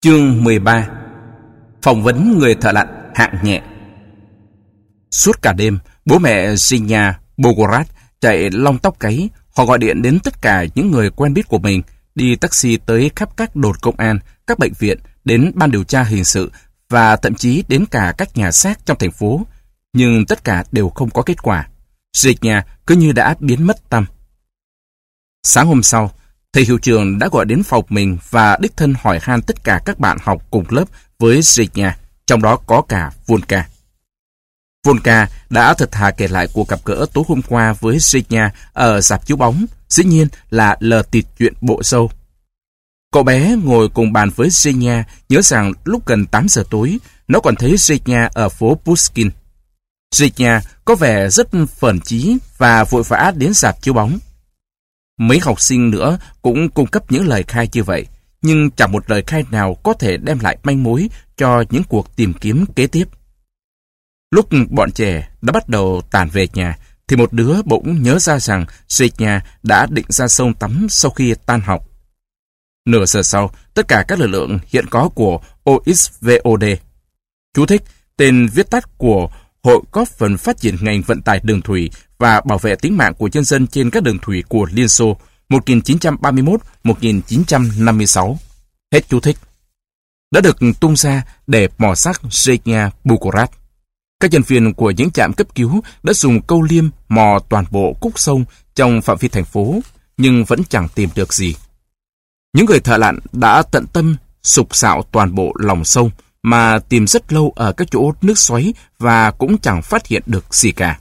Chương 13 Phỏng vấn người thợ lặn hạng nhẹ Suốt cả đêm, bố mẹ Zinya Bogorat chạy long tóc cấy. Họ gọi điện đến tất cả những người quen biết của mình, đi taxi tới khắp các đồn công an, các bệnh viện, đến ban điều tra hình sự và thậm chí đến cả các nhà xác trong thành phố. Nhưng tất cả đều không có kết quả. Sinya cứ như đã biến mất tâm. Sáng hôm sau, Thầy hiệu trường đã gọi đến phòng mình và đích thân hỏi han tất cả các bạn học cùng lớp với Zhenya, trong đó có cả Volka. Volka đã thật thà kể lại cuộc gặp gỡ tối hôm qua với Zinya ở dạp chiếu bóng, dĩ nhiên là lờ tịt chuyện bộ sâu. Cậu bé ngồi cùng bàn với Zinya nhớ rằng lúc gần 8 giờ tối, nó còn thấy Zinya ở phố Pushkin. Zinya có vẻ rất phẩn trí và vội vã đến dạp chiếu bóng. Mấy học sinh nữa cũng cung cấp những lời khai như vậy, nhưng chẳng một lời khai nào có thể đem lại manh mối cho những cuộc tìm kiếm kế tiếp. Lúc bọn trẻ đã bắt đầu tàn về nhà, thì một đứa bỗng nhớ ra rằng nhà đã định ra sông tắm sau khi tan học. Nửa giờ sau, tất cả các lực lượng hiện có của OXVOD. Chú thích, tên viết tắt của Hội góp phần phát triển ngành vận tải đường thủy và bảo vệ tính mạng của nhân dân trên các đường thủy của Liên Xô 1931-1956. Hết chú thích. Đã được tung ra để mò xác Zhenya Bukorat. Các nhân viên của những trạm cấp cứu đã dùng câu liêm mò toàn bộ cúc sông trong phạm vi thành phố, nhưng vẫn chẳng tìm được gì. Những người thợ lặn đã tận tâm sục sạo toàn bộ lòng sông mà tìm rất lâu ở các chỗ nước xoáy và cũng chẳng phát hiện được gì cả.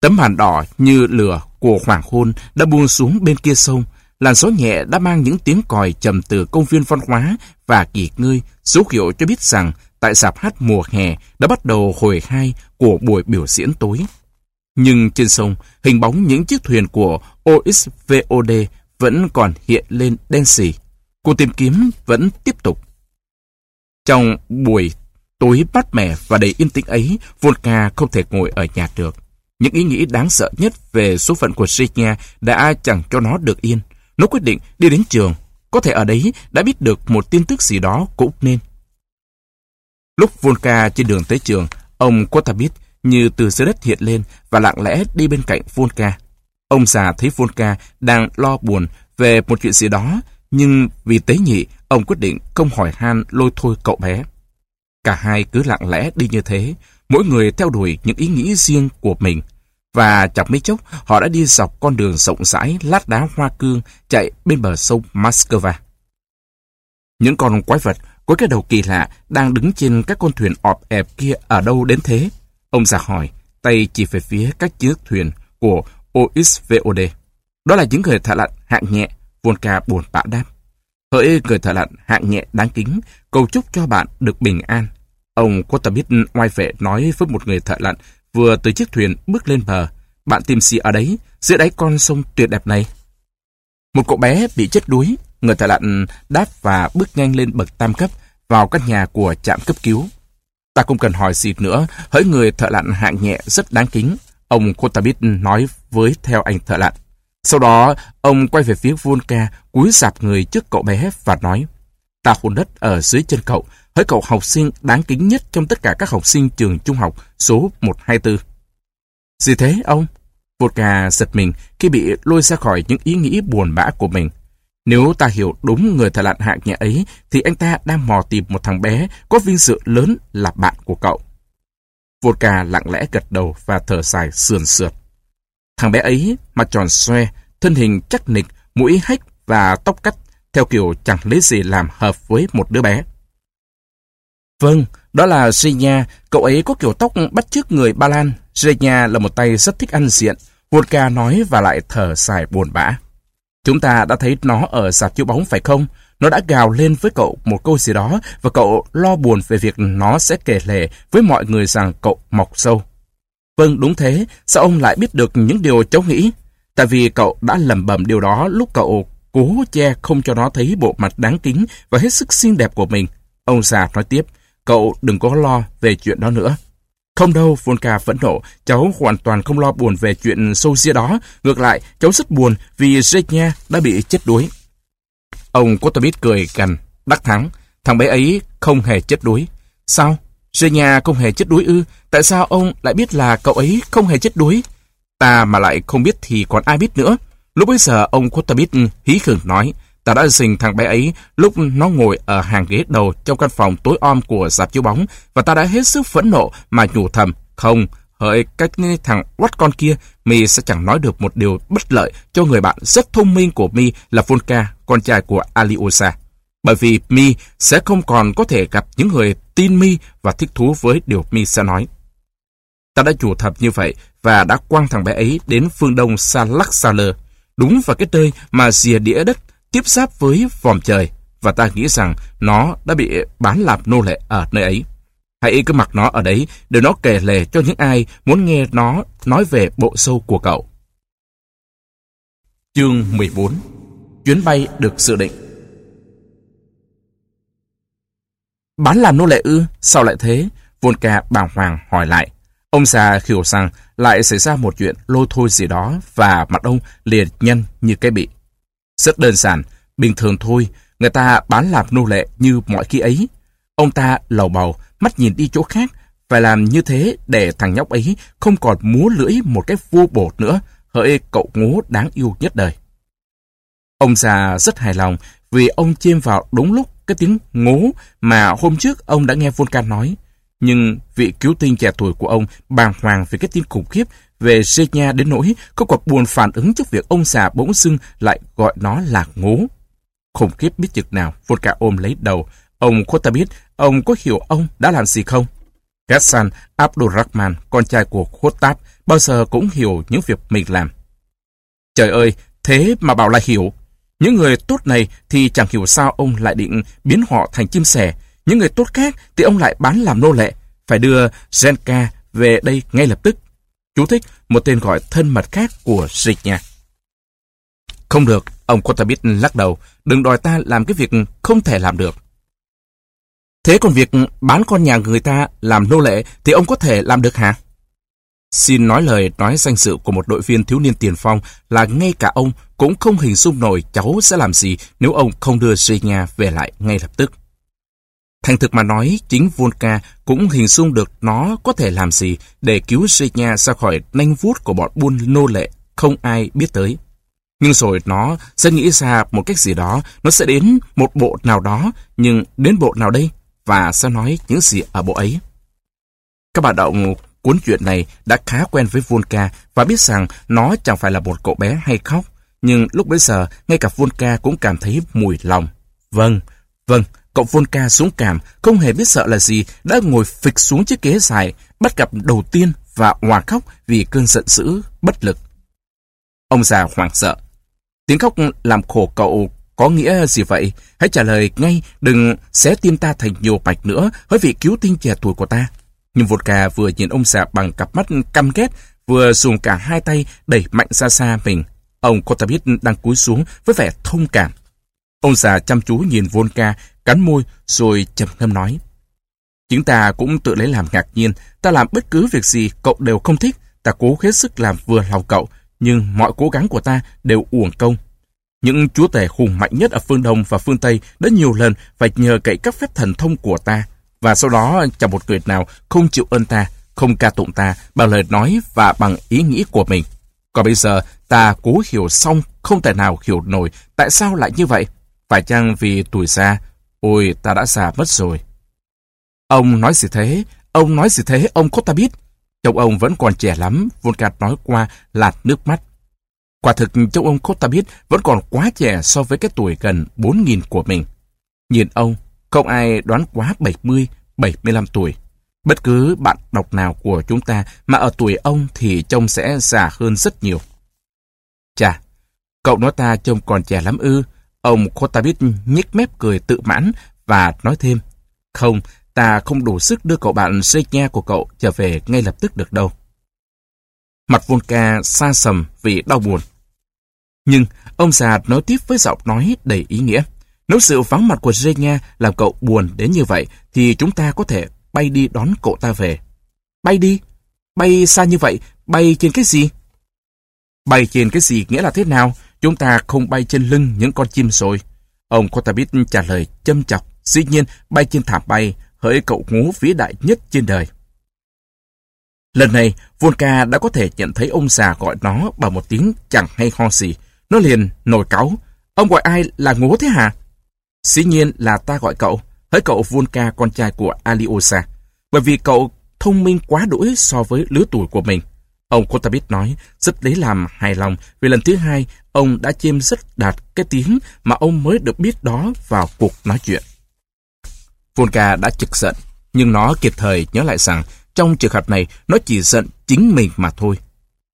Tấm màn đỏ như lửa của hoàng hôn đã buông xuống bên kia sông. Làn gió nhẹ đã mang những tiếng còi trầm từ công viên văn hóa và kỳ ngơi, dấu hiệu cho biết rằng tại sạp hát mùa hè đã bắt đầu hồi hai của buổi biểu diễn tối. Nhưng trên sông, hình bóng những chiếc thuyền của OXVOD vẫn còn hiện lên đen xì. Cuộc tìm kiếm vẫn tiếp tục. Trong buổi tối mát mẻ và đầy yên tĩnh ấy, Volca không thể ngồi ở nhà được. Những ý nghĩ đáng sợ nhất về số phận của Shinya đã chẳng cho nó được yên. Nó quyết định đi đến trường. Có thể ở đấy đã biết được một tin tức gì đó cũng nên. Lúc Volka trên đường tới trường, ông Kotabit như từ dưới đất hiện lên và lặng lẽ đi bên cạnh Volka. Ông già thấy Volka đang lo buồn về một chuyện gì đó, nhưng vì tế nhị, ông quyết định không hỏi han lôi thôi cậu bé. Cả hai cứ lặng lẽ đi như thế, mỗi người theo đuổi những ý nghĩ riêng của mình. Và chẳng mấy chốc, họ đã đi dọc con đường rộng rãi, lát đá hoa cương, chạy bên bờ sông Moscow. Những con quái vật có cái đầu kỳ lạ đang đứng trên các con thuyền ọp ẹp kia ở đâu đến thế? Ông già hỏi, tay chỉ về phía các chiếc thuyền của OXVOD. Đó là những người thợ lặn hạng nhẹ, Volka buồn bã đáp. Hỡi người thợ lặn hạng nhẹ đáng kính, cầu chúc cho bạn được bình an. Ông Kotabit oai vệ nói với một người thợ lặn vừa từ chiếc thuyền bước lên bờ. Bạn tìm gì ở đấy, giữa đáy con sông tuyệt đẹp này? Một cậu bé bị chết đuối, người thợ lặn đáp và bước nhanh lên bậc tam cấp vào căn nhà của trạm cấp cứu. Ta không cần hỏi gì nữa, hỡi người thợ lặn hạng nhẹ rất đáng kính. Ông Kotabit nói với theo anh thợ lặn. Sau đó, ông quay về phía Volca cúi sạp người trước cậu bé và nói, ta hôn đất ở dưới chân cậu, hỡi cậu học sinh đáng kính nhất trong tất cả các học sinh trường trung học số 124. Gì thế ông? Vodka giật mình khi bị lôi ra khỏi những ý nghĩ buồn bã của mình. Nếu ta hiểu đúng người thợ lặn hạng nhà ấy, thì anh ta đang mò tìm một thằng bé có vinh dự lớn là bạn của cậu. Vodka lặng lẽ gật đầu và thở dài sườn sượt. Thằng bé ấy, mặt tròn xoe, thân hình chắc nịch, mũi hách và tóc cắt, theo kiểu chẳng lấy gì làm hợp với một đứa bé. Vâng, đó là Zhenya, cậu ấy có kiểu tóc bắt chước người Ba Lan. Zhenya là một tay rất thích ăn diện. Vodka nói và lại thở dài buồn bã. Chúng ta đã thấy nó ở sạp chiếu bóng phải không? Nó đã gào lên với cậu một câu gì đó và cậu lo buồn về việc nó sẽ kể lể với mọi người rằng cậu mọc sâu. Vâng, đúng thế. Sao ông lại biết được những điều cháu nghĩ? Tại vì cậu đã lầm bầm điều đó lúc cậu cố che không cho nó thấy bộ mặt đáng kính và hết sức xinh đẹp của mình. Ông già nói tiếp, cậu đừng có lo về chuyện đó nữa. Không đâu, Volka phẫn nộ, cháu hoàn toàn không lo buồn về chuyện sâu xia đó. Ngược lại, cháu rất buồn vì Zhenya đã bị chết đuối. Ông kotobit cười gằn, đắc thắng. thằng bé ấy không hề chết đuối. Sao? Zhenya không hề chết đuối ư? Tại sao ông lại biết là cậu ấy không hề chết đuối? Ta mà lại không biết thì còn ai biết nữa. Lúc bấy giờ ông kotobit hí khửng nói, ta đã sinh thằng bé ấy lúc nó ngồi ở hàng ghế đầu trong căn phòng tối om của dạp chiếu bóng và ta đã hết sức phẫn nộ mà nhủ thầm, không, hỡi cách thằng quát con kia, mi sẽ chẳng nói được một điều bất lợi cho người bạn rất thông minh của mi là Volka, con trai của Aliosa. Bởi vì mi sẽ không còn có thể gặp những người tin mi và thích thú với điều mi sẽ nói. Ta đã chủ thập như vậy và đã quăng thằng bé ấy đến phương đông Salak Saler, đúng vào cái nơi mà rìa đĩa đất tiếp giáp với vòm trời, và ta nghĩ rằng nó đã bị bán làm nô lệ ở nơi ấy. Hãy cứ mặc nó ở đấy để nó kể lể cho những ai muốn nghe nó nói về bộ sâu của cậu. Chương 14 Chuyến bay được dự định Bán làm nô lệ ư? Sao lại thế? Volka bàng hoàng hỏi lại. Ông già hiểu rằng lại xảy ra một chuyện lôi thôi gì đó và mặt ông liền nhân như cái bị. Rất đơn giản, bình thường thôi, người ta bán làm nô lệ như mọi khi ấy. Ông ta lầu bầu, mắt nhìn đi chỗ khác, phải làm như thế để thằng nhóc ấy không còn múa lưỡi một cái vô bột nữa, hỡi cậu ngố đáng yêu nhất đời. Ông già rất hài lòng vì ông chêm vào đúng lúc cái tiếng ngố mà hôm trước ông đã nghe Volcan nói. Nhưng vị cứu tinh trẻ tuổi của ông bàng hoàng về cái tin khủng khiếp về Zenya đến nỗi có cuộc buồn phản ứng trước việc ông già bỗng dưng lại gọi nó là ngố. Khủng khiếp biết chực nào, Volca ôm lấy đầu. Ông Kota biết, ông có hiểu ông đã làm gì không? Ghassan Abdurrahman, con trai của Khotab, bao giờ cũng hiểu những việc mình làm. Trời ơi, thế mà bảo là hiểu. Những người tốt này thì chẳng hiểu sao ông lại định biến họ thành chim sẻ. Những người tốt khác thì ông lại bán làm nô lệ. Phải đưa Zenka về đây ngay lập tức. Chú thích một tên gọi thân mật khác của Dịch nha. Không được, ông Kotabit lắc đầu. Đừng đòi ta làm cái việc không thể làm được. Thế còn việc bán con nhà người ta làm nô lệ thì ông có thể làm được hả? Xin nói lời nói danh sự của một đội viên thiếu niên tiền phong là ngay cả ông cũng không hình dung nổi cháu sẽ làm gì nếu ông không đưa Zhenya về lại ngay lập tức. Thành thực mà nói, chính Volka cũng hình dung được nó có thể làm gì để cứu Zhenya ra khỏi nanh vuốt của bọn buôn nô lệ không ai biết tới. Nhưng rồi nó sẽ nghĩ ra một cách gì đó, nó sẽ đến một bộ nào đó, nhưng đến bộ nào đây? Và sẽ nói những gì ở bộ ấy? Các bạn động cuốn chuyện này đã khá quen với Volka và biết rằng nó chẳng phải là một cậu bé hay khóc. Nhưng lúc bấy giờ, ngay cả Volka cũng cảm thấy mùi lòng. Vâng, vâng, cậu Volka dũng cảm, không hề biết sợ là gì, đã ngồi phịch xuống chiếc ghế dài, bắt gặp đầu tiên và hòa khóc vì cơn giận dữ, bất lực. Ông già hoảng sợ. Tiếng khóc làm khổ cậu có nghĩa gì vậy? Hãy trả lời ngay, đừng xé tim ta thành nhiều bạch nữa với vị cứu tinh trẻ tuổi của ta. Nhưng Vodka vừa nhìn ông già bằng cặp mắt căm ghét, vừa dùng cả hai tay đẩy mạnh ra xa mình. Ông Kotabit đang cúi xuống với vẻ thông cảm. Ông già chăm chú nhìn Volka, cắn môi rồi trầm ngâm nói. Chúng ta cũng tự lấy làm ngạc nhiên, ta làm bất cứ việc gì cậu đều không thích, ta cố hết sức làm vừa lòng cậu, nhưng mọi cố gắng của ta đều uổng công. Những chúa tể hùng mạnh nhất ở phương Đông và phương Tây đã nhiều lần phải nhờ cậy các phép thần thông của ta, và sau đó chẳng một người nào không chịu ơn ta, không ca tụng ta bằng lời nói và bằng ý nghĩ của mình. Còn bây giờ ta cố hiểu xong không thể nào hiểu nổi tại sao lại như vậy. Phải chăng vì tuổi già? Ôi, ta đã già mất rồi. Ông nói gì thế? Ông nói gì thế? Ông có ta biết. Chồng ông vẫn còn trẻ lắm, Volkat nói qua lạt nước mắt. Quả thực chồng ông Kotabit vẫn còn quá trẻ so với cái tuổi gần 4.000 của mình. Nhìn ông, không ai đoán quá 70, 75 tuổi. Bất cứ bạn đọc nào của chúng ta mà ở tuổi ông thì trông sẽ già hơn rất nhiều. Chà, cậu nói ta trông còn trẻ lắm ư. Ông Kotabit nhếch mép cười tự mãn và nói thêm. Không, ta không đủ sức đưa cậu bạn Senya của cậu trở về ngay lập tức được đâu. Mặt Volka xa sầm vì đau buồn. Nhưng ông già nói tiếp với giọng nói đầy ý nghĩa. Nếu sự vắng mặt của Zhenya làm cậu buồn đến như vậy, thì chúng ta có thể bay đi đón cậu ta về. Bay đi? Bay xa như vậy? Bay trên cái gì? Bay trên cái gì nghĩa là thế nào? Chúng ta không bay trên lưng những con chim rồi. Ông Kotabit trả lời châm chọc, dĩ nhiên bay trên thảm bay, hỡi cậu ngố vĩ đại nhất trên đời. Lần này, Volka đã có thể nhận thấy ông già gọi nó bằng một tiếng chẳng hay ho gì. Nó liền nổi cáu. Ông gọi ai là ngố thế hả? Dĩ nhiên là ta gọi cậu, hỡi cậu Volka con trai của Aliosa. Bởi vì cậu thông minh quá đỗi so với lứa tuổi của mình. Ông Kotabit nói rất lấy làm hài lòng vì lần thứ hai ông đã chiêm rất đạt cái tiếng mà ông mới được biết đó vào cuộc nói chuyện. Volga đã trực giận, nhưng nó kịp thời nhớ lại rằng trong trường hợp này nó chỉ giận chính mình mà thôi.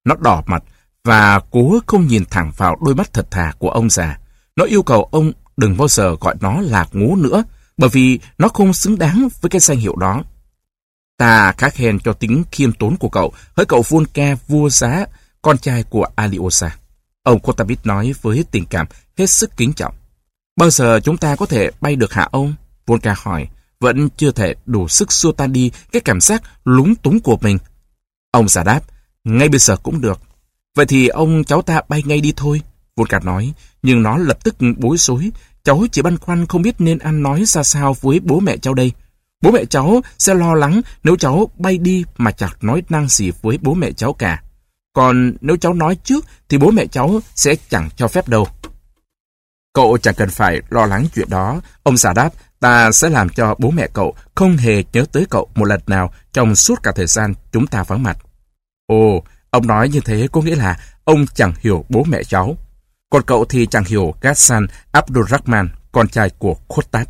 Nó đỏ mặt và cố không nhìn thẳng vào đôi mắt thật thà của ông già. Nó yêu cầu ông đừng bao giờ gọi nó là ngố nữa, bởi vì nó không xứng đáng với cái danh hiệu đó. Ta khá khen cho tính khiêm tốn của cậu, hỡi cậu Volka vua giá, con trai của Aliosa. Ông Kotabit nói với tình cảm hết sức kính trọng. Bao giờ chúng ta có thể bay được hả ông? Volka hỏi, vẫn chưa thể đủ sức xua tan đi cái cảm giác lúng túng của mình. Ông giả đáp, ngay bây giờ cũng được. Vậy thì ông cháu ta bay ngay đi thôi. Volka nói, nhưng nó lập tức bối rối. Cháu chỉ băn khoăn không biết nên ăn nói ra sao với bố mẹ cháu đây. Bố mẹ cháu sẽ lo lắng nếu cháu bay đi mà chẳng nói năng gì với bố mẹ cháu cả. Còn nếu cháu nói trước thì bố mẹ cháu sẽ chẳng cho phép đâu. Cậu chẳng cần phải lo lắng chuyện đó. Ông giả đáp, ta sẽ làm cho bố mẹ cậu không hề nhớ tới cậu một lần nào trong suốt cả thời gian chúng ta vắng mặt. Ồ, ông nói như thế có nghĩa là ông chẳng hiểu bố mẹ cháu. Còn cậu thì chẳng hiểu Gassan Abdurrahman, con trai của Khotat.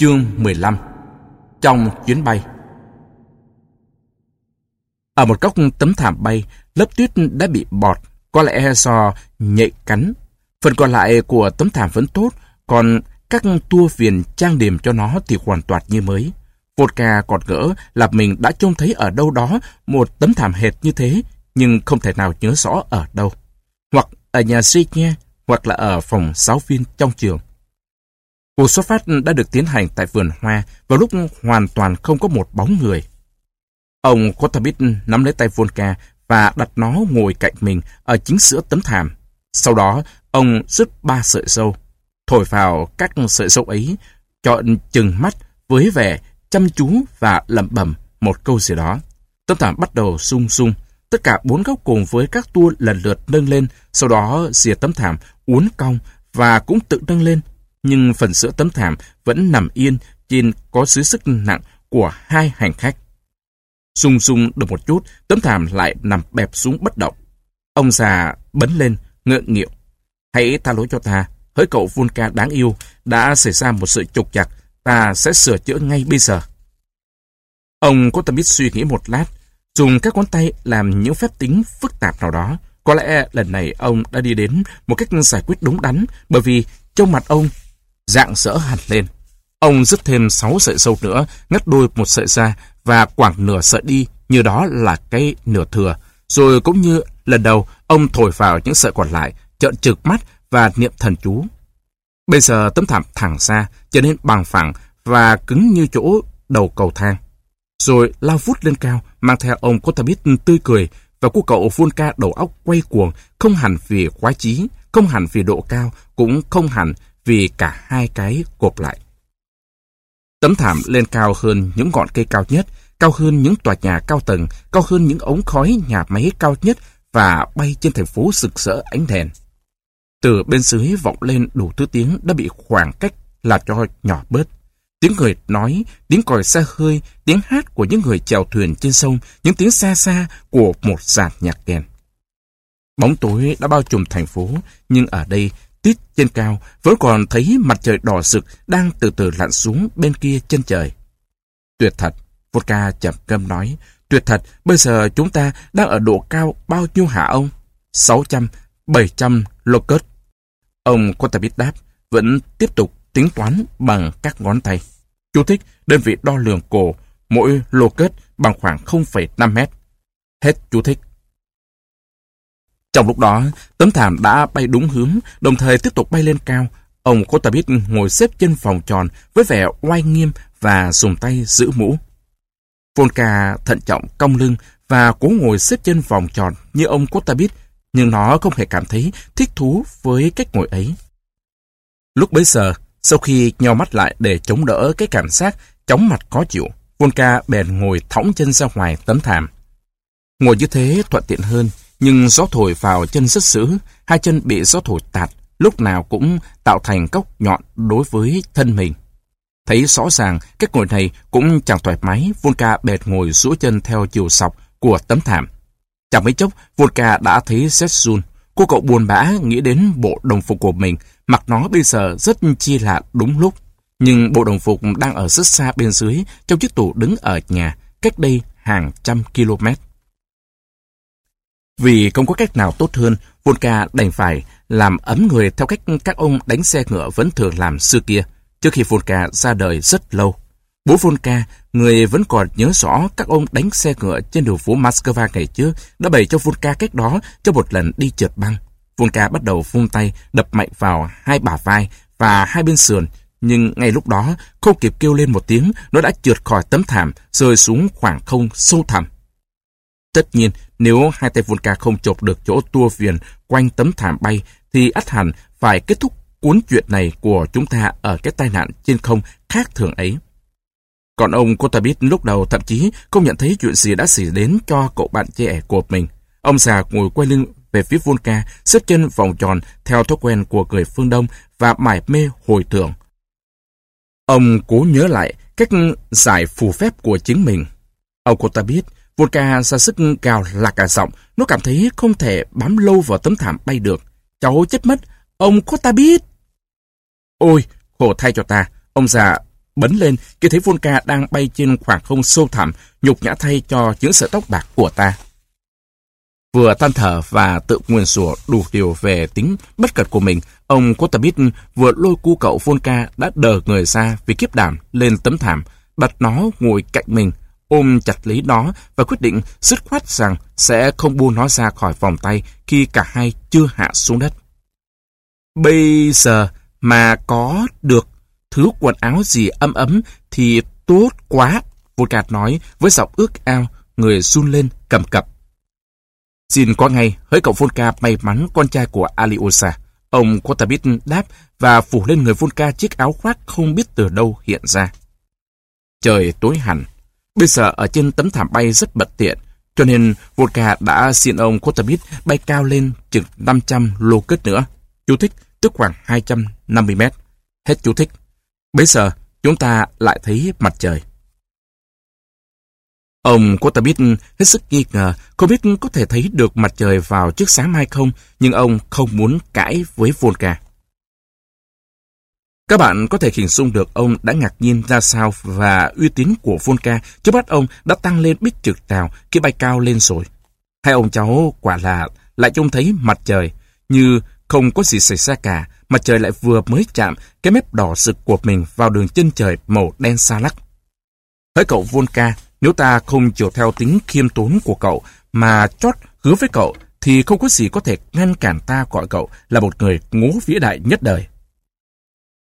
Chương 15 Trong chuyến bay Ở một góc tấm thảm bay, lớp tuyết đã bị bọt, có lẽ do nhạy cắn. Phần còn lại của tấm thảm vẫn tốt, còn các tua viền trang điểm cho nó thì hoàn toàn như mới. Vodka còn gỡ là mình đã trông thấy ở đâu đó một tấm thảm hệt như thế, nhưng không thể nào nhớ rõ ở đâu. Hoặc ở nhà Signia, hoặc là ở phòng giáo viên trong trường. Cuộc xuất phát đã được tiến hành tại vườn hoa vào lúc hoàn toàn không có một bóng người. Ông Kotabit nắm lấy tay Volka và đặt nó ngồi cạnh mình ở chính giữa tấm thảm. Sau đó, ông rứt ba sợi dâu, thổi vào các sợi dâu ấy, chọn chừng mắt với vẻ chăm chú và lẩm bẩm một câu gì đó. Tấm thảm bắt đầu rung rung. Tất cả bốn góc cùng với các tua lần lượt nâng lên, sau đó rìa tấm thảm uốn cong và cũng tự nâng lên nhưng phần giữa tấm thảm vẫn nằm yên trên có dưới sức nặng của hai hành khách. rung rung được một chút, tấm thảm lại nằm bẹp xuống bất động. Ông già bấn lên, ngượng nghịu. Hãy tha lỗi cho ta, hỡi cậu vulca đáng yêu, đã xảy ra một sự trục chặt, ta sẽ sửa chữa ngay bây giờ. Ông có tâm biết suy nghĩ một lát, dùng các ngón tay làm những phép tính phức tạp nào đó. Có lẽ lần này ông đã đi đến một cách giải quyết đúng đắn, bởi vì trong mặt ông dạng dỡ hẳn lên. Ông dứt thêm sáu sợi sâu nữa, ngắt đôi một sợi ra và quảng nửa sợi đi, như đó là cái nửa thừa. Rồi cũng như lần đầu, ông thổi vào những sợi còn lại, trợn trực mắt và niệm thần chú. Bây giờ tấm thảm thẳng ra, trở nên bằng phẳng và cứng như chỗ đầu cầu thang. Rồi lao vút lên cao, mang theo ông Kotabit tươi cười và cô cậu Volca đầu óc quay cuồng, không hẳn vì quá trí, không hẳn vì độ cao, cũng không hẳn vì cả hai cái cộp lại. Tấm thảm lên cao hơn những ngọn cây cao nhất, cao hơn những tòa nhà cao tầng, cao hơn những ống khói nhà máy cao nhất và bay trên thành phố sực sỡ ánh đèn. Từ bên dưới vọng lên đủ thứ tiếng đã bị khoảng cách làm cho nhỏ bớt. Tiếng người nói, tiếng còi xe hơi, tiếng hát của những người chèo thuyền trên sông, những tiếng xa xa của một dàn nhạc kèn. Bóng tối đã bao trùm thành phố, nhưng ở đây tít trên cao vẫn còn thấy mặt trời đỏ rực đang từ từ lặn xuống bên kia chân trời. Tuyệt thật, Vodka chậm câm nói, tuyệt thật, bây giờ chúng ta đang ở độ cao bao nhiêu hả ông? 600, 700 locust. Ông Kotabit đáp, vẫn tiếp tục tính toán bằng các ngón tay. Chú thích, đơn vị đo lường cổ, mỗi locust bằng khoảng 0,5 mét. Hết chú thích. Trong lúc đó, tấm thảm đã bay đúng hướng, đồng thời tiếp tục bay lên cao. Ông Kotabit ngồi xếp trên vòng tròn với vẻ oai nghiêm và dùng tay giữ mũ. Volka thận trọng cong lưng và cố ngồi xếp trên vòng tròn như ông Kotabit, nhưng nó không hề cảm thấy thích thú với cách ngồi ấy. Lúc bấy giờ, sau khi nhau mắt lại để chống đỡ cái cảm giác chóng mặt khó chịu, Volka bèn ngồi thõng chân ra ngoài tấm thảm. Ngồi như thế thuận tiện hơn, nhưng gió thổi vào chân rất dữ, hai chân bị gió thổi tạt, lúc nào cũng tạo thành cốc nhọn đối với thân mình. Thấy rõ ràng, cái ngồi này cũng chẳng thoải mái, Volka bệt ngồi rũ chân theo chiều sọc của tấm thảm. Chẳng mấy chốc, Volka đã thấy Zetsun. Cô cậu buồn bã nghĩ đến bộ đồng phục của mình, mặc nó bây giờ rất chi là đúng lúc. Nhưng bộ đồng phục đang ở rất xa bên dưới, trong chiếc tủ đứng ở nhà, cách đây hàng trăm km. Vì không có cách nào tốt hơn, Volka đành phải làm ấm người theo cách các ông đánh xe ngựa vẫn thường làm xưa kia, trước khi Volka ra đời rất lâu. Bố Volka, người vẫn còn nhớ rõ các ông đánh xe ngựa trên đường phố Moscow ngày trước, đã bày cho Volka cách đó cho một lần đi trượt băng. Volka bắt đầu vung tay đập mạnh vào hai bả vai và hai bên sườn, nhưng ngay lúc đó, không kịp kêu lên một tiếng, nó đã trượt khỏi tấm thảm, rơi xuống khoảng không sâu thẳm. Tất nhiên, nếu hai tay Volka không chộp được chỗ tua viền quanh tấm thảm bay, thì ắt hẳn phải kết thúc cuốn chuyện này của chúng ta ở cái tai nạn trên không khác thường ấy. Còn ông Kotabit lúc đầu thậm chí không nhận thấy chuyện gì đã xảy đến cho cậu bạn trẻ của mình. Ông già ngồi quay lưng về phía Volka, xếp chân vòng tròn theo thói quen của người phương Đông và mải mê hồi tưởng. Ông cố nhớ lại cách giải phù phép của chính mình. Ông Kotabit Volka ra sức gào lạc cả giọng, nó cảm thấy không thể bám lâu vào tấm thảm bay được. Cháu chết mất, ông có ta biết. Ôi, khổ thay cho ta, ông già bấn lên khi thấy Volka đang bay trên khoảng không sâu thẳm, nhục nhã thay cho những sợi tóc bạc của ta. Vừa than thở và tự nguyền rủa đủ điều về tính bất cẩn của mình, ông Kotabit vừa lôi cu cậu Volka đã đờ người ra vì kiếp đảm lên tấm thảm, đặt nó ngồi cạnh mình, ôm chặt lấy nó và quyết định dứt khoát rằng sẽ không buông nó ra khỏi vòng tay khi cả hai chưa hạ xuống đất. Bây giờ mà có được thứ quần áo gì ấm ấm thì tốt quá, Volkat nói với giọng ước ao, người run lên cầm cập. Xin có ngay, hỡi cậu Volka may mắn con trai của Aliosa. Ông Kotabit đáp và phủ lên người Volka chiếc áo khoác không biết từ đâu hiện ra. Trời tối hẳn, Bây giờ ở trên tấm thảm bay rất bật tiện, cho nên Volka đã xin ông Kotabit bay cao lên chừng 500 lô kết nữa. Chú thích, tức khoảng 250 mét. Hết chú thích. Bây giờ, chúng ta lại thấy mặt trời. Ông Kotabit hết sức nghi ngờ, không biết có thể thấy được mặt trời vào trước sáng mai không, nhưng ông không muốn cãi với Volka. Các bạn có thể hình dung được ông đã ngạc nhiên ra sao và uy tín của Volca trước mắt ông đã tăng lên biết trực nào khi bay cao lên rồi. Hai ông cháu quả là lại trông thấy mặt trời, như không có gì xảy ra cả, mặt trời lại vừa mới chạm cái mép đỏ sực của mình vào đường chân trời màu đen xa lắc. Hỡi cậu Volca, nếu ta không chiều theo tính khiêm tốn của cậu mà chót hứa với cậu, thì không có gì có thể ngăn cản ta gọi cậu là một người ngố vĩ đại nhất đời.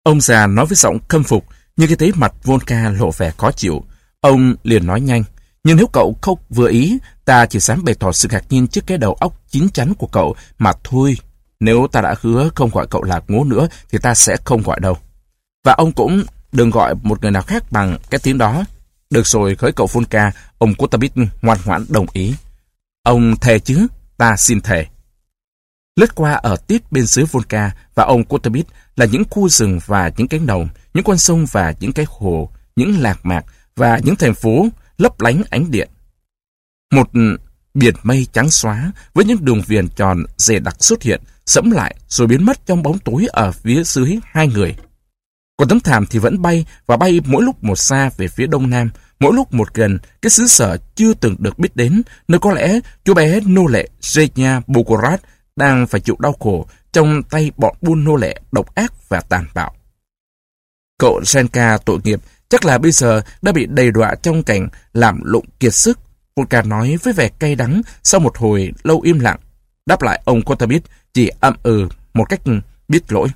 Ông già nói với giọng khâm phục, nhưng khi thấy mặt Volka lộ vẻ khó chịu, ông liền nói nhanh. Nhưng nếu cậu không vừa ý, ta chỉ dám bày tỏ sự ngạc nhiên trước cái đầu óc chín chắn của cậu mà thôi. Nếu ta đã hứa không gọi cậu là ngố nữa, thì ta sẽ không gọi đâu. Và ông cũng đừng gọi một người nào khác bằng cái tiếng đó. Được rồi, khởi cậu Volka, ông Kotabit ngoan ngoãn đồng ý. Ông thề chứ? Ta xin thề. Lướt qua ở tít bên dưới Volka và ông Kotabit là những khu rừng và những cánh đồng, những con sông và những cái hồ, những lạc mạc và những thành phố lấp lánh ánh điện. Một biển mây trắng xóa với những đường viền tròn dày đặc xuất hiện, sẫm lại rồi biến mất trong bóng tối ở phía dưới hai người. Còn tấm thảm thì vẫn bay và bay mỗi lúc một xa về phía đông nam, mỗi lúc một gần cái xứ sở chưa từng được biết đến, nơi có lẽ chú bé nô lệ Zhenya Bukorat đang phải chịu đau khổ trong tay bọn buôn nô lệ độc ác và tàn bạo. Cậu Senka tội nghiệp chắc là bây giờ đã bị đầy đọa trong cảnh làm lụng kiệt sức. Volka nói với vẻ cay đắng sau một hồi lâu im lặng. Đáp lại ông Kotabit chỉ âm ừ một cách biết lỗi.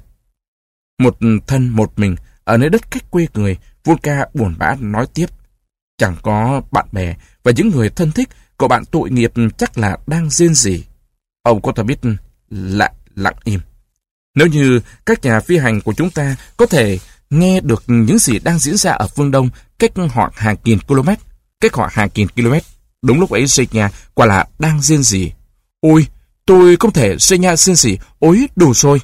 Một thân một mình ở nơi đất cách quê người, Volka buồn bã nói tiếp. Chẳng có bạn bè và những người thân thích, cậu bạn tội nghiệp chắc là đang riêng gì. Ông Kotabit lại lặng im. Nếu như các nhà phi hành của chúng ta có thể nghe được những gì đang diễn ra ở phương Đông cách họ hàng nghìn km, cách họ hàng nghìn km, đúng lúc ấy Senya quả là đang riêng gì. Ôi, tôi không thể xây nhà riêng gì, ôi đủ rồi.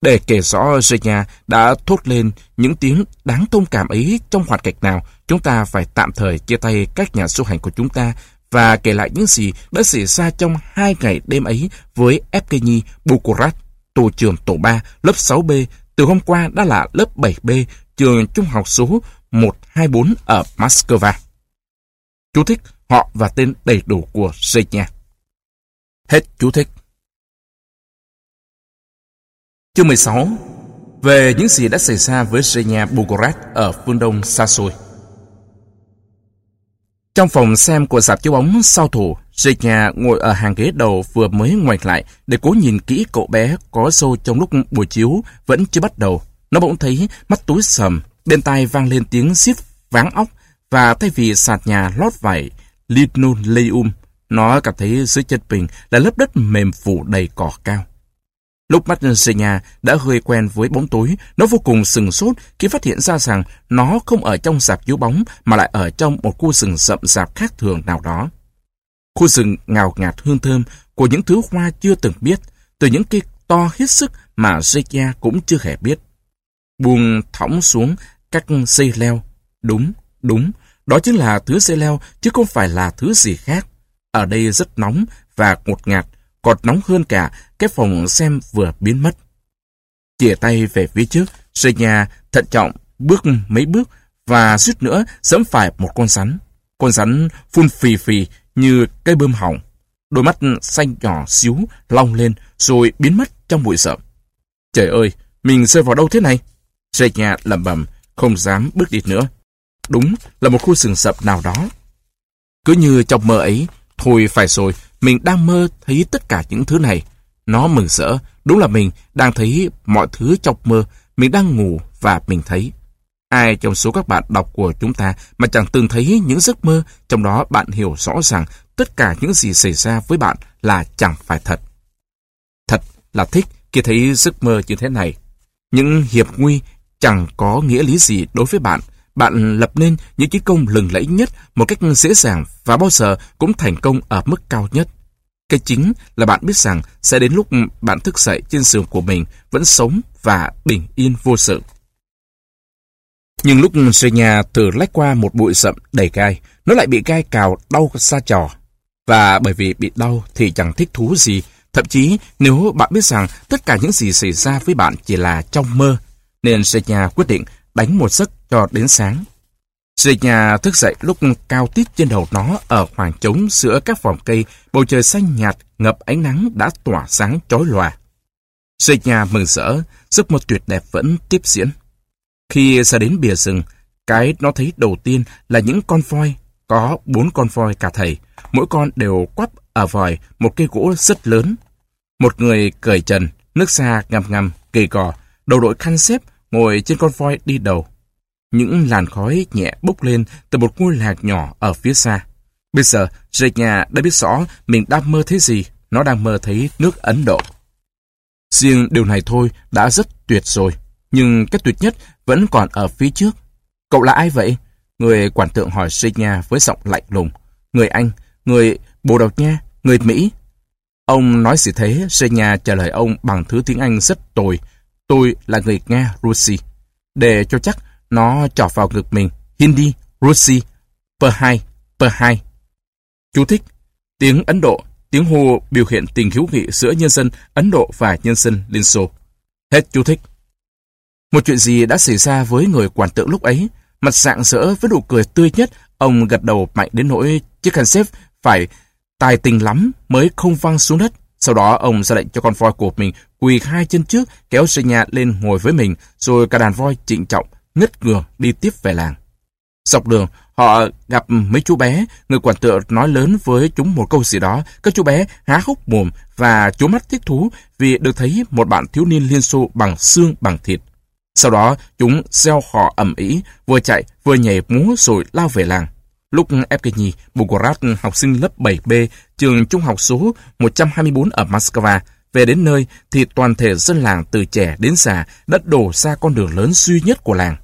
Để kể rõ Senya đã thốt lên những tiếng đáng thông cảm ấy trong hoàn cảnh nào, chúng ta phải tạm thời chia tay các nhà du hành của chúng ta và kể lại những gì đã xảy ra trong hai ngày đêm ấy với Evgeny Bukurat, tổ trưởng tổ 3, lớp 6B, từ hôm qua đã là lớp 7B, trường trung học số 124 ở Moscow. Chú thích họ và tên đầy đủ của Zhenya. Hết chú thích. Chương 16 Về những gì đã xảy ra với Zhenya Bukurat ở phương đông xa xôi. Trong phòng xem của dạp chiếu bóng sau thủ, Zhenya ngồi ở hàng ghế đầu vừa mới ngoảnh lại để cố nhìn kỹ cậu bé có xô trong lúc buổi chiếu vẫn chưa bắt đầu. Nó bỗng thấy mắt túi sầm, bên tai vang lên tiếng xít váng óc và thay vì sạt nhà lót vải linoleum, nó cảm thấy dưới chân mình là lớp đất mềm phủ đầy cỏ cao. Lúc mắt Senya đã hơi quen với bóng tối, nó vô cùng sừng sốt khi phát hiện ra rằng nó không ở trong dạp chiếu bóng mà lại ở trong một khu rừng rậm rạp khác thường nào đó. Khu rừng ngào ngạt hương thơm của những thứ hoa chưa từng biết, từ những cây to hết sức mà Zekia cũng chưa hề biết. Buông thõng xuống các dây leo. Đúng, đúng, đó chính là thứ dây leo chứ không phải là thứ gì khác. Ở đây rất nóng và ngột ngạt, còn nóng hơn cả cái phòng xem vừa biến mất. Chìa tay về phía trước, Senya thận trọng bước mấy bước và suýt nữa dẫm phải một con rắn. Con rắn phun phì phì như cây bơm hỏng. Đôi mắt xanh nhỏ xíu long lên rồi biến mất trong bụi rậm. Trời ơi, mình rơi vào đâu thế này? Senya lẩm bẩm, không dám bước đi nữa. Đúng là một khu rừng rậm nào đó. Cứ như trong mơ ấy, thôi phải rồi, mình đang mơ thấy tất cả những thứ này. Nó mừng rỡ, đúng là mình đang thấy mọi thứ trong mơ, mình đang ngủ và mình thấy. Ai trong số các bạn đọc của chúng ta mà chẳng từng thấy những giấc mơ, trong đó bạn hiểu rõ rằng tất cả những gì xảy ra với bạn là chẳng phải thật. Thật là thích khi thấy giấc mơ như thế này. Những hiệp nguy chẳng có nghĩa lý gì đối với bạn. Bạn lập nên những chiến công lừng lẫy nhất một cách dễ dàng và bao giờ cũng thành công ở mức cao nhất. Cái chính là bạn biết rằng sẽ đến lúc bạn thức dậy trên giường của mình vẫn sống và bình yên vô sự. Nhưng lúc nhà thử lách qua một bụi rậm đầy gai, nó lại bị gai cào đau xa trò. Và bởi vì bị đau thì chẳng thích thú gì. Thậm chí nếu bạn biết rằng tất cả những gì xảy ra với bạn chỉ là trong mơ, nên nhà quyết định đánh một giấc cho đến sáng. nhà thức dậy lúc cao tít trên đầu nó ở khoảng trống giữa các vòng cây, bầu trời xanh nhạt ngập ánh nắng đã tỏa sáng chói lòa. nhà mừng rỡ, giấc mơ tuyệt đẹp vẫn tiếp diễn. Khi ra đến bìa rừng, cái nó thấy đầu tiên là những con voi, có bốn con voi cả thầy, mỗi con đều quắp ở vòi một cây gỗ rất lớn. Một người cởi trần, nước xa ngầm ngầm, kỳ cò, đầu đội khăn xếp, ngồi trên con voi đi đầu. Những làn khói nhẹ bốc lên từ một ngôi làng nhỏ ở phía xa. Bây giờ, Renya đã biết rõ mình đang mơ thấy gì. Nó đang mơ thấy nước Ấn Độ. Riêng điều này thôi đã rất tuyệt rồi. Nhưng cái tuyệt nhất vẫn còn ở phía trước. Cậu là ai vậy? Người quản tượng hỏi Renya với giọng lạnh lùng. Người Anh, người Bồ Đào Nha, người Mỹ. Ông nói gì thế? Renya trả lời ông bằng thứ tiếng Anh rất tồi. Tôi là người Nga, Russi. Để cho chắc, nó trọt vào ngực mình. Hindi, Rusi Per2, Per2. Chú thích. Tiếng Ấn Độ, tiếng hô biểu hiện tình hữu nghị giữa nhân dân Ấn Độ và nhân dân Liên Xô. Hết chú thích. Một chuyện gì đã xảy ra với người quản tượng lúc ấy? Mặt dạng dỡ với nụ cười tươi nhất, ông gật đầu mạnh đến nỗi chiếc khăn xếp phải tài tình lắm mới không văng xuống đất. Sau đó ông ra lệnh cho con voi của mình quỳ hai chân trước kéo nhà lên ngồi với mình rồi cả đàn voi trịnh trọng ngất ngường đi tiếp về làng. Dọc đường, họ gặp mấy chú bé, người quản tựa nói lớn với chúng một câu gì đó. Các chú bé há hốc mồm và chú mắt thích thú vì được thấy một bạn thiếu niên Liên Xô bằng xương bằng thịt. Sau đó, chúng gieo họ ẩm ý, vừa chạy vừa nhảy múa rồi lao về làng. Lúc Evgeny Bogorat, học sinh lớp 7B, trường trung học số 124 ở Moscow, về đến nơi thì toàn thể dân làng từ trẻ đến già đã đổ ra con đường lớn duy nhất của làng.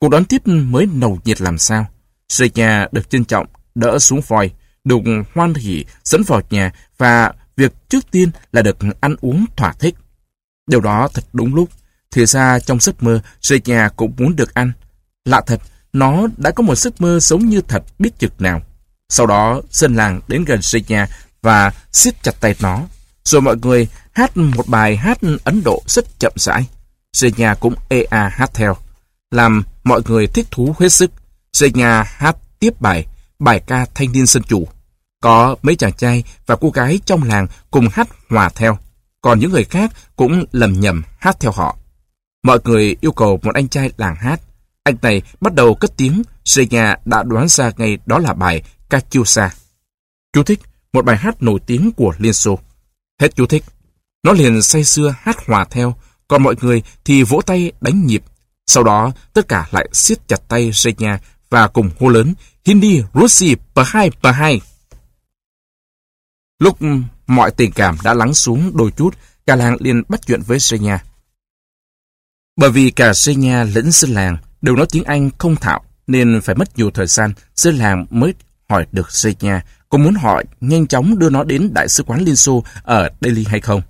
Cuộc đón tiếp mới nồng nhiệt làm sao. Rời nhà được trân trọng, đỡ xuống voi, được hoan hỉ dẫn vào nhà và việc trước tiên là được ăn uống thỏa thích. Điều đó thật đúng lúc. Thì ra trong giấc mơ, rời nhà cũng muốn được ăn. Lạ thật, nó đã có một giấc mơ giống như thật biết chực nào. Sau đó, dân làng đến gần rời nhà và siết chặt tay nó. Rồi mọi người hát một bài hát Ấn Độ rất chậm rãi. Rời nhà cũng ê a hát theo. Làm mọi người thích thú hết sức. xây nhà hát tiếp bài, bài ca thanh niên dân chủ. Có mấy chàng trai và cô gái trong làng cùng hát hòa theo. Còn những người khác cũng lầm nhầm hát theo họ. Mọi người yêu cầu một anh trai làng hát. Anh này bắt đầu cất tiếng, xây nhà đã đoán ra ngay đó là bài Katyusha. Chú thích, một bài hát nổi tiếng của Liên Xô. Hết chú thích. Nó liền say sưa hát hòa theo, còn mọi người thì vỗ tay đánh nhịp. Sau đó, tất cả lại siết chặt tay Zhenya và cùng hô lớn Hindi, Russi, Pahai Pahai. Lúc ừ, mọi tình cảm đã lắng xuống đôi chút, cả làng liền bắt chuyện với Zhenya. Bởi vì cả Zhenya lẫn dân làng đều nói tiếng Anh không thạo, nên phải mất nhiều thời gian, dân làng mới hỏi được Zhenya có muốn họ nhanh chóng đưa nó đến Đại sứ quán Liên Xô ở Delhi hay không.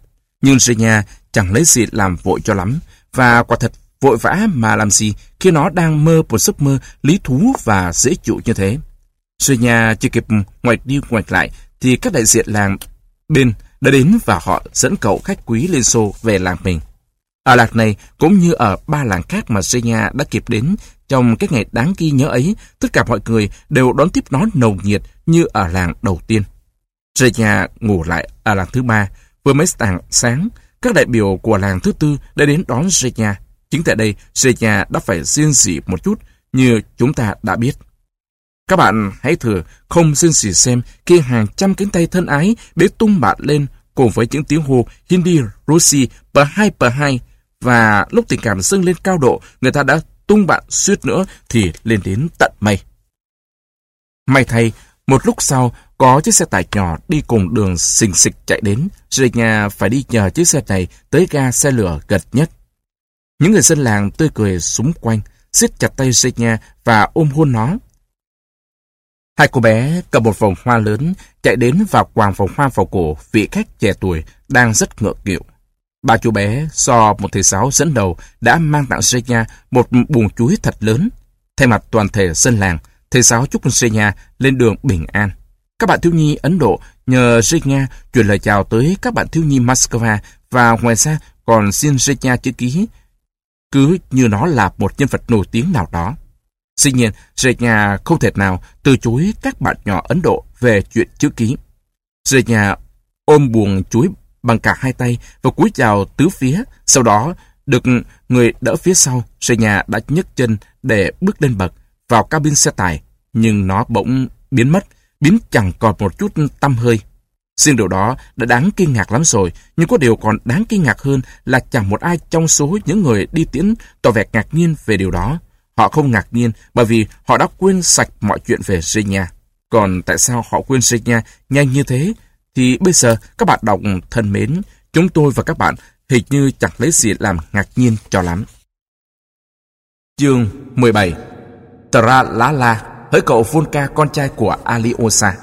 Nhưng Zhenya chẳng lấy gì làm vội cho lắm, và quả thật vội vã mà làm gì khi nó đang mơ một giấc mơ lý thú và dễ chịu như thế. Zhenya chưa kịp ngoạch đi ngoạch lại, thì các đại diện làng bên đã đến và họ dẫn cậu khách quý Liên Xô về làng mình. Ở lạc này, cũng như ở ba làng khác mà Zhenya đã kịp đến trong cái ngày đáng ghi nhớ ấy, tất cả mọi người đều đón tiếp nó nồng nhiệt như ở làng đầu tiên. Rời nhà ngủ lại ở làng thứ ba, vừa mới tảng sáng, các đại biểu của làng thứ tư đã đến đón Zhenya. Chính tại đây, Zhenya đã phải riêng rỉ một chút như chúng ta đã biết. Các bạn hãy thử không riêng rỉ xem khi hàng trăm cánh tay thân ái bế tung bạn lên cùng với những tiếng hô Hindi, Russi, P2, P2 và lúc tình cảm dâng lên cao độ, người ta đã tung bạn suýt nữa thì lên đến tận mây. May thay, một lúc sau, có chiếc xe tải nhỏ đi cùng đường xình xịch chạy đến, rồi nhà phải đi nhờ chiếc xe này tới ga xe lửa gần nhất. Những người dân làng tươi cười súng quanh, siết chặt tay Zenya và ôm hôn nó. Hai cô bé cầm một vòng hoa lớn, chạy đến và quàng vòng hoa vào cổ vị khách trẻ tuổi đang rất ngượng nghịu. Ba chú bé do một thầy giáo dẫn đầu đã mang tặng Zenya một buồng chuối thật lớn. Thay mặt toàn thể dân làng, thầy giáo chúc Zenya lên đường bình an. Các bạn thiếu nhi Ấn Độ nhờ Zenya truyền lời chào tới các bạn thiếu nhi Moscow và ngoài ra còn xin Zenya chữ ký cứ như nó là một nhân vật nổi tiếng nào đó. Dĩ nhiên, Zenya không thể nào từ chối các bạn nhỏ Ấn Độ về chuyện chữ ký. Zenya ôm buồn chuối bằng cả hai tay và cúi chào tứ phía. Sau đó, được người đỡ phía sau, xe nhà đã nhấc chân để bước lên bậc vào cabin xe tải, nhưng nó bỗng biến mất, biến chẳng còn một chút tâm hơi. Riêng điều đó đã đáng kinh ngạc lắm rồi, nhưng có điều còn đáng kinh ngạc hơn là chẳng một ai trong số những người đi tiễn tỏ vẻ ngạc nhiên về điều đó. Họ không ngạc nhiên bởi vì họ đã quên sạch mọi chuyện về Zinya. Còn tại sao họ quên Zinya nhanh như thế? thì bây giờ các bạn đọc thân mến, chúng tôi và các bạn hình như chẳng lấy gì làm ngạc nhiên cho lắm. Chương 17 Tra Lá La hỡi cậu Volca con trai của Aliosa.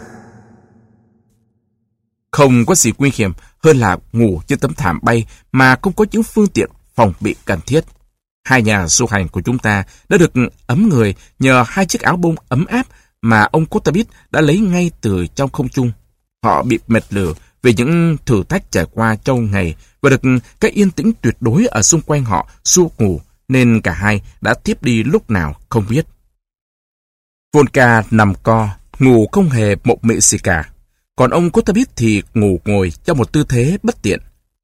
Không có gì nguy hiểm hơn là ngủ trên tấm thảm bay mà không có những phương tiện phòng bị cần thiết. Hai nhà du hành của chúng ta đã được ấm người nhờ hai chiếc áo bông ấm áp mà ông Kotabit đã lấy ngay từ trong không trung. Họ bị mệt lửa vì những thử thách trải qua trong ngày và được cái yên tĩnh tuyệt đối ở xung quanh họ suốt ngủ nên cả hai đã tiếp đi lúc nào không biết. Volka nằm co, ngủ không hề mộng mị gì cả. Còn ông Kotabit thì ngủ ngồi trong một tư thế bất tiện,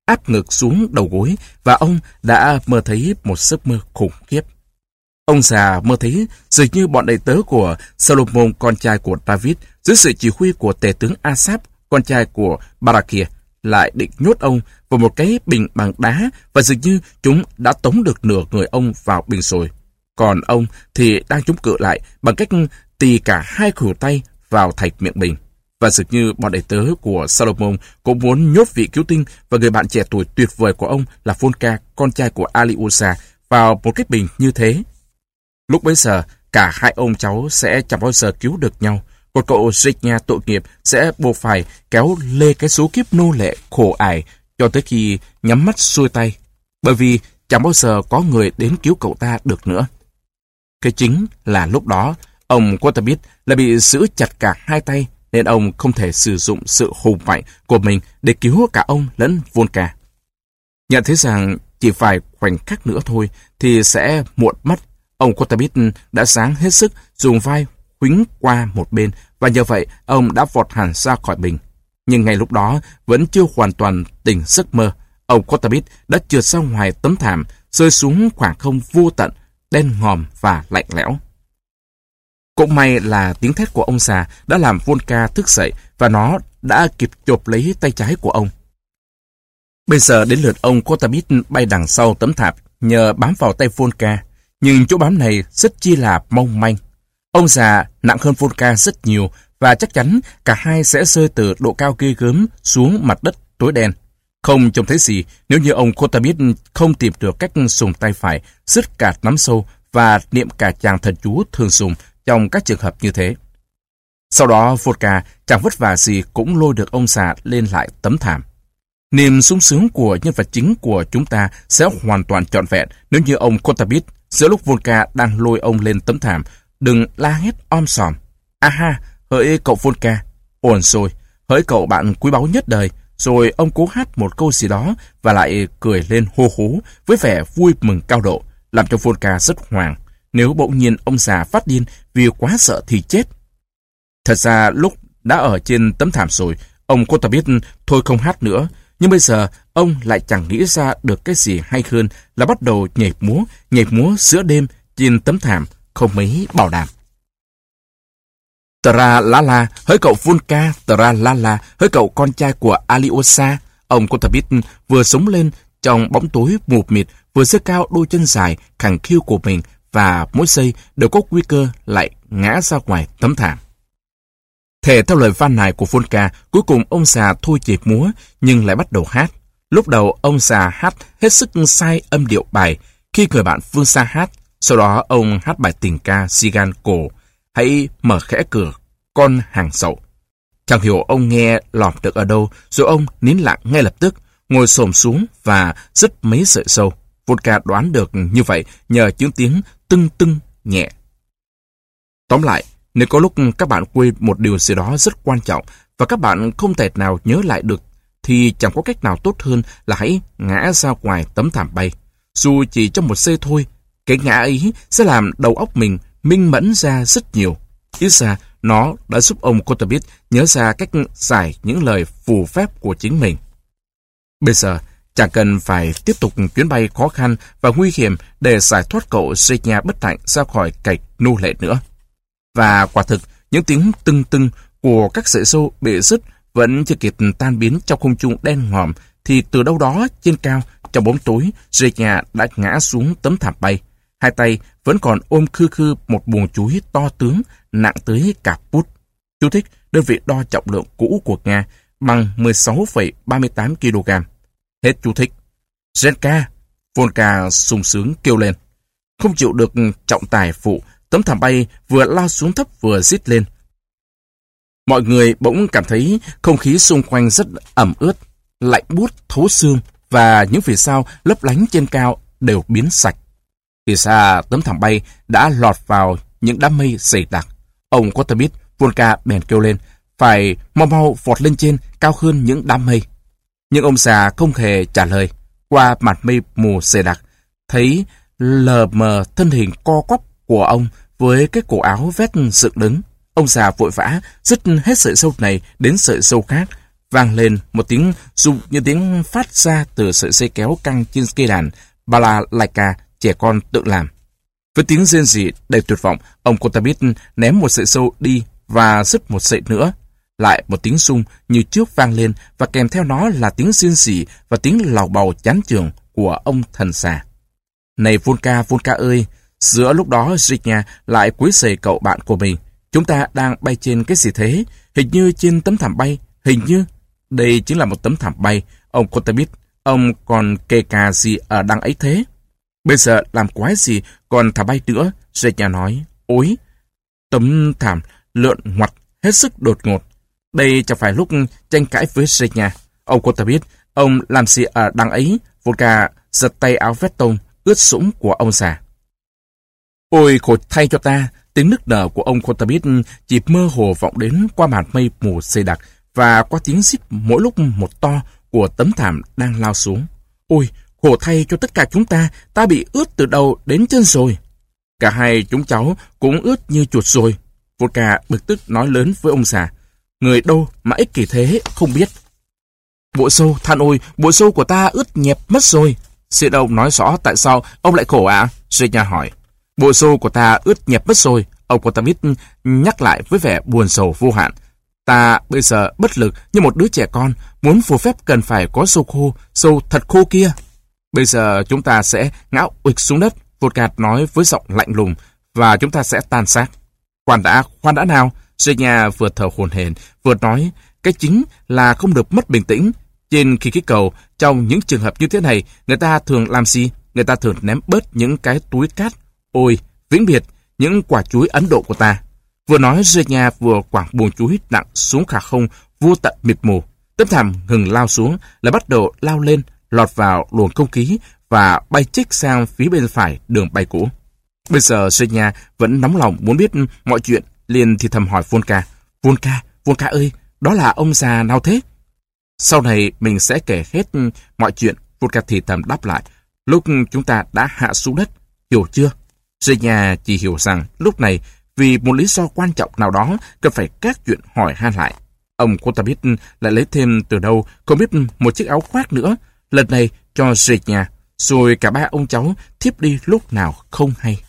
áp ngực xuống đầu gối và ông đã mơ thấy một giấc mơ khủng khiếp. Ông già mơ thấy dường như bọn đầy tớ của Solomon, con trai của David, dưới sự chỉ huy của tể tướng Asap, con trai của Barakia, lại định nhốt ông vào một cái bình bằng đá và dường như chúng đã tống được nửa người ông vào bình rồi. Còn ông thì đang chống cự lại bằng cách tì cả hai khuỷu tay vào thạch miệng bình và dường như bọn đệ tớ của Salomon cũng muốn nhốt vị cứu tinh và người bạn trẻ tuổi tuyệt vời của ông là Volca, con trai của Aliusa, vào một cái bình như thế. Lúc bấy giờ, cả hai ông cháu sẽ chẳng bao giờ cứu được nhau. Còn cậu Zigna tội nghiệp sẽ buộc phải kéo lê cái số kiếp nô lệ khổ ải cho tới khi nhắm mắt xuôi tay. Bởi vì chẳng bao giờ có người đến cứu cậu ta được nữa. Cái chính là lúc đó, ông Quaterbit lại bị giữ chặt cả hai tay nên ông không thể sử dụng sự hùng mạnh của mình để cứu cả ông lẫn Volca. Nhận thấy rằng chỉ phải khoảnh khắc nữa thôi thì sẽ muộn mất. Ông Kotabit đã sáng hết sức dùng vai khuính qua một bên và nhờ vậy ông đã vọt hẳn ra khỏi bình. Nhưng ngay lúc đó vẫn chưa hoàn toàn tỉnh giấc mơ. Ông Kotabit đã trượt ra ngoài tấm thảm, rơi xuống khoảng không vô tận, đen ngòm và lạnh lẽo. Cũng may là tiếng thét của ông già đã làm Volka thức dậy và nó đã kịp chộp lấy tay trái của ông. Bây giờ đến lượt ông Kotabit bay đằng sau tấm thạp nhờ bám vào tay Volka, nhưng chỗ bám này rất chi là mong manh. Ông già nặng hơn Volka rất nhiều và chắc chắn cả hai sẽ rơi từ độ cao ghê gớm xuống mặt đất tối đen. Không trông thấy gì nếu như ông Kotabit không tìm được cách dùng tay phải, rứt cả nắm sâu và niệm cả chàng thần chú thường dùng trong các trường hợp như thế. Sau đó Vodka chẳng vất vả gì cũng lôi được ông già lên lại tấm thảm. Niềm sung sướng của nhân vật chính của chúng ta sẽ hoàn toàn trọn vẹn nếu như ông Kotabit giữa lúc Volka đang lôi ông lên tấm thảm đừng la hét om sòm. Aha, hỡi cậu Volka, ổn rồi, hỡi cậu bạn quý báu nhất đời, rồi ông cố hát một câu gì đó và lại cười lên hô hố với vẻ vui mừng cao độ, làm cho Volka rất hoàng. Nếu bỗng nhiên ông già phát điên vì quá sợ thì chết. Thật ra lúc đã ở trên tấm thảm rồi, ông cô ta biết thôi không hát nữa. Nhưng bây giờ ông lại chẳng nghĩ ra được cái gì hay hơn là bắt đầu nhảy múa, nhảy múa giữa đêm trên tấm thảm, không mấy bảo đảm. Tra la la, hỡi cậu Volka, Tra la la, hỡi cậu con trai của Aliosa. Ông Kotabit ta biết vừa sống lên trong bóng tối mù mịt, vừa giơ cao đôi chân dài, khẳng khiu của mình và mỗi giây đều có nguy cơ lại ngã ra ngoài tấm thảm. Thể theo lời van này của Volka, cuối cùng ông già thôi chịp múa nhưng lại bắt đầu hát. Lúc đầu ông già hát hết sức sai âm điệu bài khi người bạn phương xa hát. Sau đó ông hát bài tình ca Sigan cổ, hãy mở khẽ cửa, con hàng sậu. Chẳng hiểu ông nghe lọt được ở đâu, rồi ông nín lặng ngay lập tức, ngồi xổm xuống và dứt mấy sợi sâu. Volka đoán được như vậy nhờ những tiếng tưng tưng nhẹ. Tóm lại, nếu có lúc các bạn quên một điều gì đó rất quan trọng và các bạn không thể nào nhớ lại được, thì chẳng có cách nào tốt hơn là hãy ngã ra ngoài tấm thảm bay. Dù chỉ trong một giây thôi, cái ngã ấy sẽ làm đầu óc mình minh mẫn ra rất nhiều. Ít ra, nó đã giúp ông Kotabit nhớ ra cách giải những lời phù phép của chính mình. Bây giờ, Chẳng cần phải tiếp tục chuyến bay khó khăn và nguy hiểm để giải thoát cậu Senya bất hạnh ra khỏi cảnh nô lệ nữa. Và quả thực, những tiếng tưng tưng của các sợi sâu bị rứt vẫn chưa kịp tan biến trong không trung đen ngòm, thì từ đâu đó trên cao, trong bóng tối, Senya đã ngã xuống tấm thảm bay. Hai tay vẫn còn ôm khư khư một buồng chuối to tướng, nặng tới cả bút. Chú thích, đơn vị đo trọng lượng cũ của Nga bằng 16,38 kg. Hết chú thích. Zenka, Volka sung sướng kêu lên. Không chịu được trọng tài phụ, tấm thảm bay vừa lao xuống thấp vừa rít lên. Mọi người bỗng cảm thấy không khí xung quanh rất ẩm ướt, lạnh buốt thấu xương và những vì sao lấp lánh trên cao đều biến sạch. từ xa tấm thảm bay đã lọt vào những đám mây dày đặc. Ông có biết, Volka bèn kêu lên, phải mau mau vọt lên trên cao hơn những đám mây. Nhưng ông già không hề trả lời. Qua mặt mây mù dày đặc, thấy lờ mờ thân hình co quắp của ông với cái cổ áo vét dựng đứng. Ông già vội vã dứt hết sợi sâu này đến sợi sâu khác, vang lên một tiếng rụng như tiếng phát ra từ sợi dây kéo căng trên cây đàn Bà Bala Laika trẻ con tự làm. Với tiếng rên rỉ đầy tuyệt vọng, ông Kotabit ném một sợi sâu đi và dứt một sợi nữa. Lại một tiếng sung như trước vang lên và kèm theo nó là tiếng xin xỉ và tiếng lào bầu chán trường của ông thần xà. Này Volka, Volka ơi! Giữa lúc đó Zhignya lại cúi xề cậu bạn của mình. Chúng ta đang bay trên cái gì thế? Hình như trên tấm thảm bay. Hình như đây chính là một tấm thảm bay. Ông Kotabit, ông còn kê cà gì ở đằng ấy thế? Bây giờ làm quái gì còn thả bay nữa? Zenya nói, ôi, tấm thảm lượn ngoặt hết sức đột ngột. Đây chẳng phải lúc tranh cãi với Zeynha. Ông Kotabit, ông làm gì ở đằng ấy? Volga giật tay áo vét tông ướt sũng của ông già. Ôi khổ thay cho ta, tiếng nức nở của ông Kotabit chỉ mơ hồ vọng đến qua màn mây mù dày đặc và qua tiếng xít mỗi lúc một to của tấm thảm đang lao xuống. Ôi, khổ thay cho tất cả chúng ta, ta bị ướt từ đầu đến chân rồi. Cả hai chúng cháu cũng ướt như chuột rồi. Vodka bực tức nói lớn với ông già. Người đâu mà ích kỷ thế, không biết. Bộ sâu, than ôi, bộ sâu của ta ướt nhẹp mất rồi. Xin ông nói rõ tại sao ông lại khổ ạ? À? nha hỏi. Bộ sâu của ta ướt nhẹp mất rồi. Ông Potamit nhắc lại với vẻ buồn sầu vô hạn. Ta bây giờ bất lực như một đứa trẻ con, muốn phù phép cần phải có sâu khô, sâu thật khô kia. Bây giờ chúng ta sẽ ngã ụt xuống đất, vột gạt nói với giọng lạnh lùng, và chúng ta sẽ tan xác. Khoan đã, khoan đã nào? Zenya vừa thở hồn hển, vừa nói, cái chính là không được mất bình tĩnh. Trên khi kích cầu, trong những trường hợp như thế này, người ta thường làm gì? Người ta thường ném bớt những cái túi cát. Ôi, vĩnh biệt, những quả chuối Ấn Độ của ta. Vừa nói Zenya vừa quảng buồn chuối nặng xuống khả không, vô tận mịt mù. Tấm thảm ngừng lao xuống, lại bắt đầu lao lên, lọt vào luồng không khí và bay chích sang phía bên phải đường bay cũ. Bây giờ Zenya vẫn nóng lòng muốn biết mọi chuyện, liền thì thầm hỏi Volka. Volka, Volka ơi, đó là ông già nào thế? Sau này mình sẽ kể hết mọi chuyện, Volka thì thầm đáp lại. Lúc chúng ta đã hạ xuống đất, hiểu chưa? Zenya chỉ hiểu rằng lúc này vì một lý do quan trọng nào đó cần phải các chuyện hỏi han lại. Ông cô ta biết lại lấy thêm từ đâu không biết một chiếc áo khoác nữa, lần này cho Zenya, rồi cả ba ông cháu thiếp đi lúc nào không hay.